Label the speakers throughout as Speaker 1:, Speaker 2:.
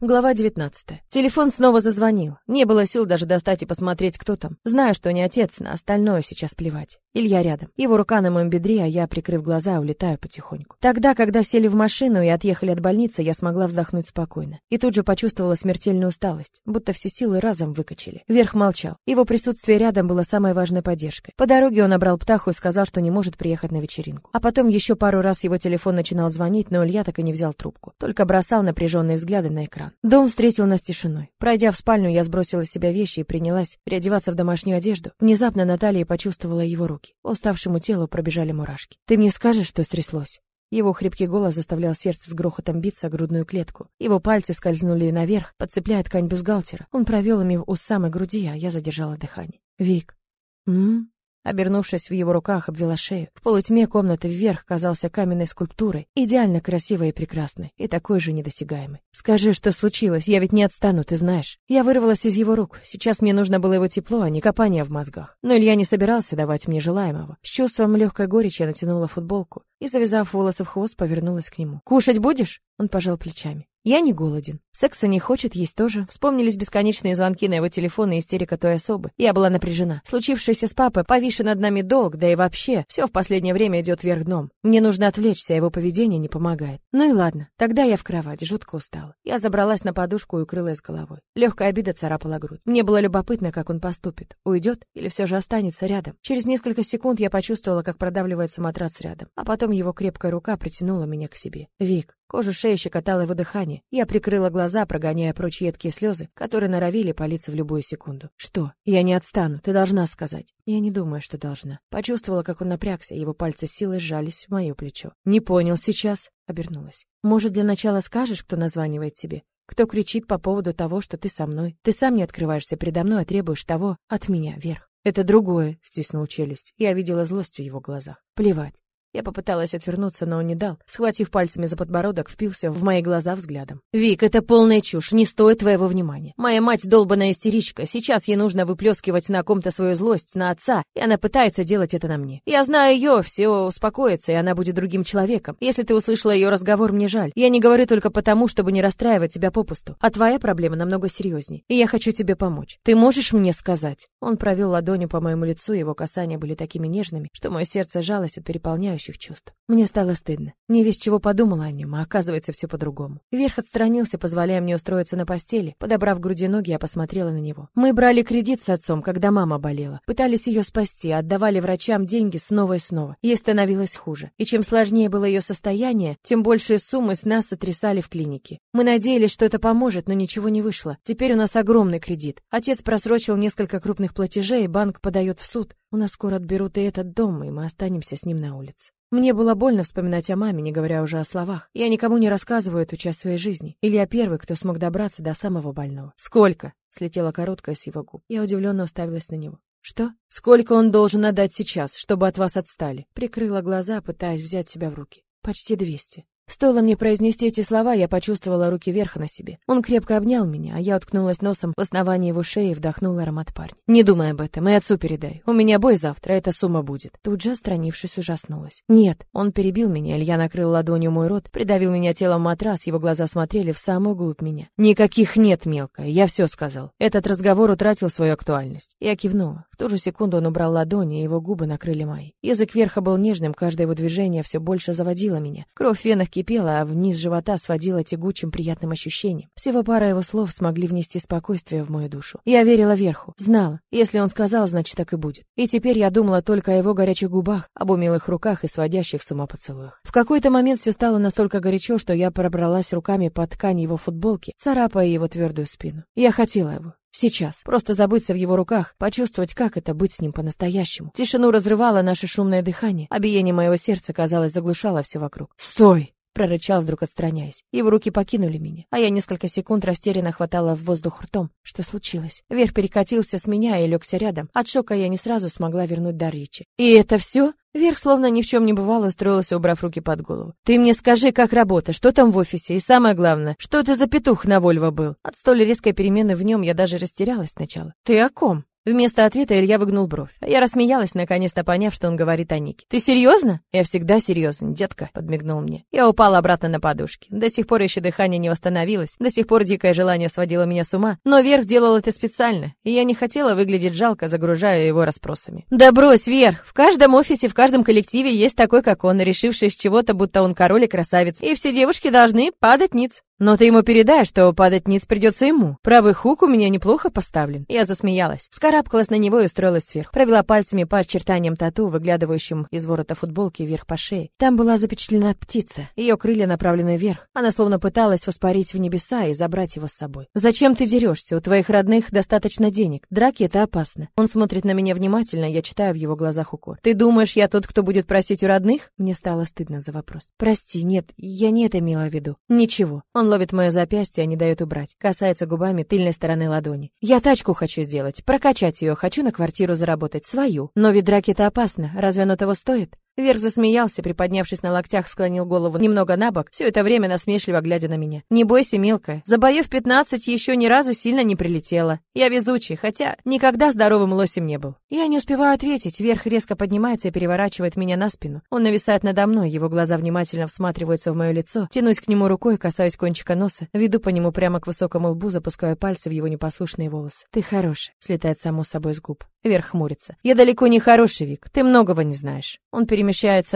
Speaker 1: Глава 19. Телефон снова зазвонил. Не было сил даже достать и посмотреть, кто там. Знаю, что не отец, на остальное сейчас плевать. Илья рядом. Его рука на моем бедре, а я, прикрыв глаза, улетаю потихоньку. Тогда, когда сели в машину и отъехали от больницы, я смогла вздохнуть спокойно. И тут же почувствовала смертельную усталость, будто все силы разом выкачали. Верх молчал. Его присутствие рядом было самой важной поддержкой. По дороге он набрал птаху и сказал, что не может приехать на вечеринку. А потом еще пару раз его телефон начинал звонить, но Илья так и не взял трубку. Только бросал напряженные взгляды на экран. Дом встретил нас тишиной. Пройдя в спальню, я сбросила с себя вещи и принялась переодеваться в домашнюю одежду. Внезапно Наталья почувствовала его руки. По уставшему телу пробежали мурашки. «Ты мне скажешь, что стряслось?» Его хрипкий голос заставлял сердце с грохотом биться о грудную клетку. Его пальцы скользнули наверх, подцепляя ткань бюстгальтера. Он провел ими у самой груди, а я задержала дыхание. «Вик». «М?», Обернувшись в его руках, обвела шею. В полутьме комнаты вверх казался каменной скульптурой, идеально красивой и прекрасной, и такой же недосягаемой. «Скажи, что случилось, я ведь не отстану, ты знаешь». Я вырвалась из его рук. Сейчас мне нужно было его тепло, а не копание в мозгах. Но Илья не собирался давать мне желаемого. С чувством легкой горечи я натянула футболку и, завязав волосы в хвост, повернулась к нему. «Кушать будешь?» Он пожал плечами. Я не голоден. Секса не хочет, есть тоже. Вспомнились бесконечные звонки на его телефон и истерика той особы. Я была напряжена. Случившееся с папой, повисший над нами долг, да и вообще, все в последнее время идет вверх дном. Мне нужно отвлечься, а его поведение не помогает. Ну и ладно, тогда я в кровать, жутко устала. Я забралась на подушку и укрылась головой. Легкая обида царапала грудь. Мне было любопытно, как он поступит. Уйдет или все же останется рядом. Через несколько секунд я почувствовала, как продавливается матрац рядом. А потом его крепкая рука притянула меня к себе. Вик, Кожу шеи щекотало его дыхание. Я прикрыла глаза, прогоняя прочь едкие слезы, которые норовили палиться в любую секунду. «Что? Я не отстану. Ты должна сказать». Я не думаю, что должна. Почувствовала, как он напрягся, его пальцы силой сжались в мое плечо. «Не понял сейчас», — обернулась. «Может, для начала скажешь, кто названивает тебе? Кто кричит по поводу того, что ты со мной? Ты сам не открываешься передо мной, а требуешь того от меня вверх». «Это другое», — стиснул челюсть. Я видела злость в его глазах. «Плевать. Я попыталась отвернуться, но он не дал. Схватив пальцами за подбородок, впился в мои глаза взглядом. «Вик, это полная чушь, не стоит твоего внимания. Моя мать долбаная истеричка, сейчас ей нужно выплескивать на ком-то свою злость, на отца, и она пытается делать это на мне. Я знаю ее, все успокоится, и она будет другим человеком. Если ты услышала ее разговор, мне жаль. Я не говорю только потому, чтобы не расстраивать тебя попусту. А твоя проблема намного серьезнее, и я хочу тебе помочь. Ты можешь мне сказать?» Он провел ладонью по моему лицу, его касания были такими нежными, что мое сердце жалось от переполняющего настоящих чувств. Мне стало стыдно. Не весь чего подумала о нем, а оказывается все по-другому. Верх отстранился, позволяя мне устроиться на постели. Подобрав груди ноги, я посмотрела на него. Мы брали кредит с отцом, когда мама болела. Пытались ее спасти, отдавали врачам деньги снова и снова. Ей становилось хуже. И чем сложнее было ее состояние, тем большие суммы с нас сотрясали в клинике. Мы надеялись, что это поможет, но ничего не вышло. Теперь у нас огромный кредит. Отец просрочил несколько крупных платежей, банк подает в суд. У нас скоро отберут и этот дом, и мы останемся с ним на улице. Мне было больно вспоминать о маме, не говоря уже о словах. Я никому не рассказываю эту часть своей жизни. Или я первый, кто смог добраться до самого больного. «Сколько?» — слетела короткая с его губ. Я удивленно уставилась на него. «Что? Сколько он должен отдать сейчас, чтобы от вас отстали?» Прикрыла глаза, пытаясь взять себя в руки. «Почти двести». Стоило мне произнести эти слова, я почувствовала руки верха на себе. Он крепко обнял меня, а я уткнулась носом в основание его шеи и вдохнула аромат парня. «Не думай об этом, и отцу передай. У меня бой завтра, эта сумма будет». Тут же, отстранившись, ужаснулась. «Нет». Он перебил меня, Илья накрыл ладонью мой рот, придавил меня телом матрас, его глаза смотрели в самую глубь меня. «Никаких нет, мелкая, я все сказал. Этот разговор утратил свою актуальность». Я кивнула. В ту же секунду он убрал ладони, и его губы накрыли мои. Язык верха был нежным, каждое его движение все больше заводило меня. Кровь в венах кипела, а вниз живота сводила тягучим приятным ощущением. Всего пара его слов смогли внести спокойствие в мою душу. Я верила верху, знала, если он сказал, значит так и будет. И теперь я думала только о его горячих губах, об умелых руках и сводящих с ума поцелуях. В какой-то момент все стало настолько горячо, что я пробралась руками под ткань его футболки, царапая его твердую спину. Я хотела его. Сейчас. Просто забыться в его руках, почувствовать, как это быть с ним по-настоящему. Тишину разрывало наше шумное дыхание, а биение моего сердца, казалось, заглушало все вокруг. «Стой!» Прорычал, вдруг отстраняясь. Его руки покинули меня, а я несколько секунд растерянно хватала в воздух ртом. Что случилось? Вверх перекатился с меня и легся рядом. От шока я не сразу смогла вернуть дар речи. «И это все?» Вверх, словно ни в чем не бывало, устроился, убрав руки под голову. «Ты мне скажи, как работа, что там в офисе, и самое главное, что ты за петух на Вольво был?» От столь резкой перемены в нем я даже растерялась сначала. «Ты о ком?» Вместо ответа Илья выгнул бровь. Я рассмеялась, наконец-то поняв, что он говорит о Нике. «Ты серьезно?» «Я всегда серьезен, детка», — подмигнул мне. Я упала обратно на подушки. До сих пор еще дыхание не восстановилось, до сих пор дикое желание сводило меня с ума, но Верх делал это специально, и я не хотела выглядеть жалко, загружая его расспросами. «Да брось, Верх! В каждом офисе, в каждом коллективе есть такой, как он, решивший с чего-то, будто он король и красавец, и все девушки должны падать ниц. Но ты ему передай, что падать ниц придется ему. Правый хук у меня неплохо поставлен. Я засмеялась. Вскарабкалась на него и устроилась сверху. Провела пальцами по очертаниям тату, выглядывающим из ворота футболки вверх по шее. Там была запечатлена птица. Ее крылья направлены вверх. Она словно пыталась воспарить в небеса и забрать его с собой. «Зачем ты дерешься? У твоих родных достаточно денег. Драки — это опасно». Он смотрит на меня внимательно, я читаю в его глазах укор. «Ты думаешь, я тот, кто будет просить у родных?» Мне стало стыдно за вопрос. «Прости, нет, я не это имела в виду». «Ничего». Он ловит мое запястье, а не дает убрать. Касается губами тыльной стороны ладони. Я тачку хочу сделать, прокачать ее, хочу на квартиру заработать, свою. Но ведь драки-то опасно, разве оно того стоит? Верх засмеялся, приподнявшись на локтях, склонил голову немного на бок, все это время насмешливо глядя на меня. «Не бойся, мелкая. Забоев 15 еще ни разу сильно не прилетела. Я везучий, хотя никогда здоровым лосем не был». Я не успеваю ответить. Верх резко поднимается и переворачивает меня на спину. Он нависает надо мной, его глаза внимательно всматриваются в мое лицо. Тянусь к нему рукой, касаюсь кончика носа, веду по нему прямо к высокому лбу, запускаю пальцы в его непослушные волосы. «Ты хороший», — слетает само собой с губ. Верх хмурится. «Я далеко не хороший, Вик. Ты многого не знаешь». Он перемещается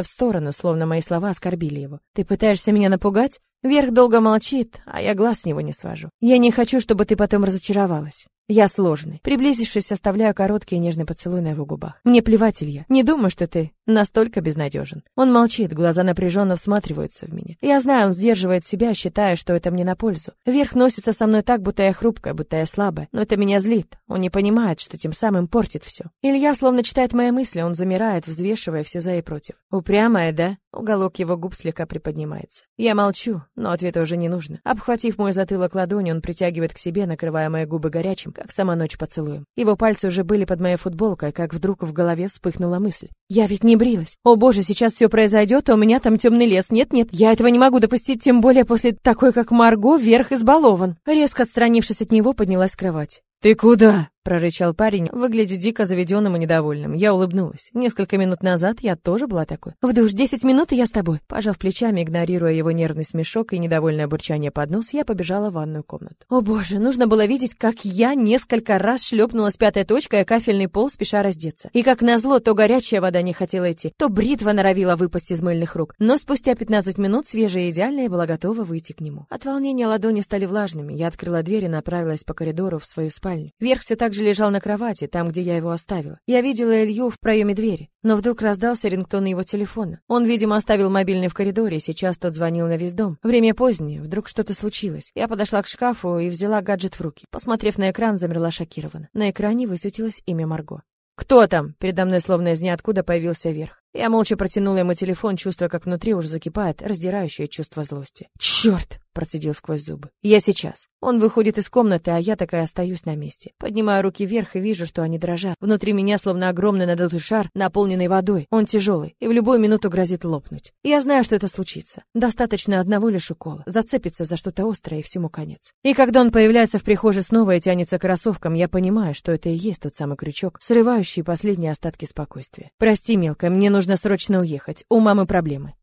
Speaker 1: в сторону, словно мои слова оскорбили его. «Ты пытаешься меня напугать?» Верх долго молчит, а я глаз с него не свожу. «Я не хочу, чтобы ты потом разочаровалась. Я сложный. Приблизившись, оставляю короткий и нежный поцелуй на его губах. Мне плевать, Илья. Не думаю, что ты настолько безнадежен. Он молчит, глаза напряженно всматриваются в меня. Я знаю, он сдерживает себя, считая, что это мне на пользу. Верх носится со мной так, будто я хрупкая, будто я слабая. Но это меня злит. Он не понимает, что тем самым портит все. Илья словно читает мои мысли, он замирает, взвешивая все за и против. Упрямая, да? Уголок его губ слегка приподнимается. Я молчу, но ответа уже не нужно. Обхватив мой затылок ладонью, он притягивает к себе, накрывая мои губы горячим, как сама ночь поцелуем. Его пальцы уже были под моей футболкой, как вдруг в голове вспыхнула мысль. Я ведь не брилась. О боже, сейчас все произойдет, а у меня там темный лес. Нет-нет, я этого не могу допустить, тем более после такой, как Марго, вверх избалован. Резко отстранившись от него, поднялась с кровати. «Ты куда?» Прорычал парень, выглядя дико заведенным и недовольным. Я улыбнулась. Несколько минут назад я тоже была такой. «В душ, десять минут, и я с тобой». Пожав плечами, игнорируя его нервный смешок и недовольное бурчание под нос, я побежала в ванную комнату. О боже, нужно было видеть, как я несколько раз шлепнулась пятой точкой о кафельный пол, спеша раздеться. И как назло, то горячая вода не хотела идти, то бритва норовила выпасть из мыльных рук. Но спустя 15 минут свежая и идеальная была готова выйти к нему. От волнения ладони стали влажными. Я открыла дверь и направилась по коридору в свою спальню. Вверх все так также лежал на кровати, там, где я его оставила. Я видела Илью в проеме двери, но вдруг раздался рингтон его телефона. Он, видимо, оставил мобильный в коридоре, сейчас тот звонил на весь дом. Время позднее, вдруг что-то случилось. Я подошла к шкафу и взяла гаджет в руки. Посмотрев на экран, замерла шокированно. На экране высветилось имя Марго. «Кто там?» Передо мной словно из ниоткуда появился верх. Я молча протянула ему телефон, чувствуя, как внутри уже закипает раздирающее чувство злости. «Черт!» процедил сквозь зубы. «Я сейчас». Он выходит из комнаты, а я такая остаюсь на месте. Поднимаю руки вверх и вижу, что они дрожат. Внутри меня словно огромный надутый шар, наполненный водой. Он тяжелый и в любую минуту грозит лопнуть. Я знаю, что это случится. Достаточно одного лишь укола. Зацепится за что-то острое и всему конец. И когда он появляется в прихожей снова и тянется к кроссовкам, я понимаю, что это и есть тот самый крючок, срывающий последние остатки спокойствия. «Прости, мелкая, мне нужно срочно уехать. У мамы проблемы».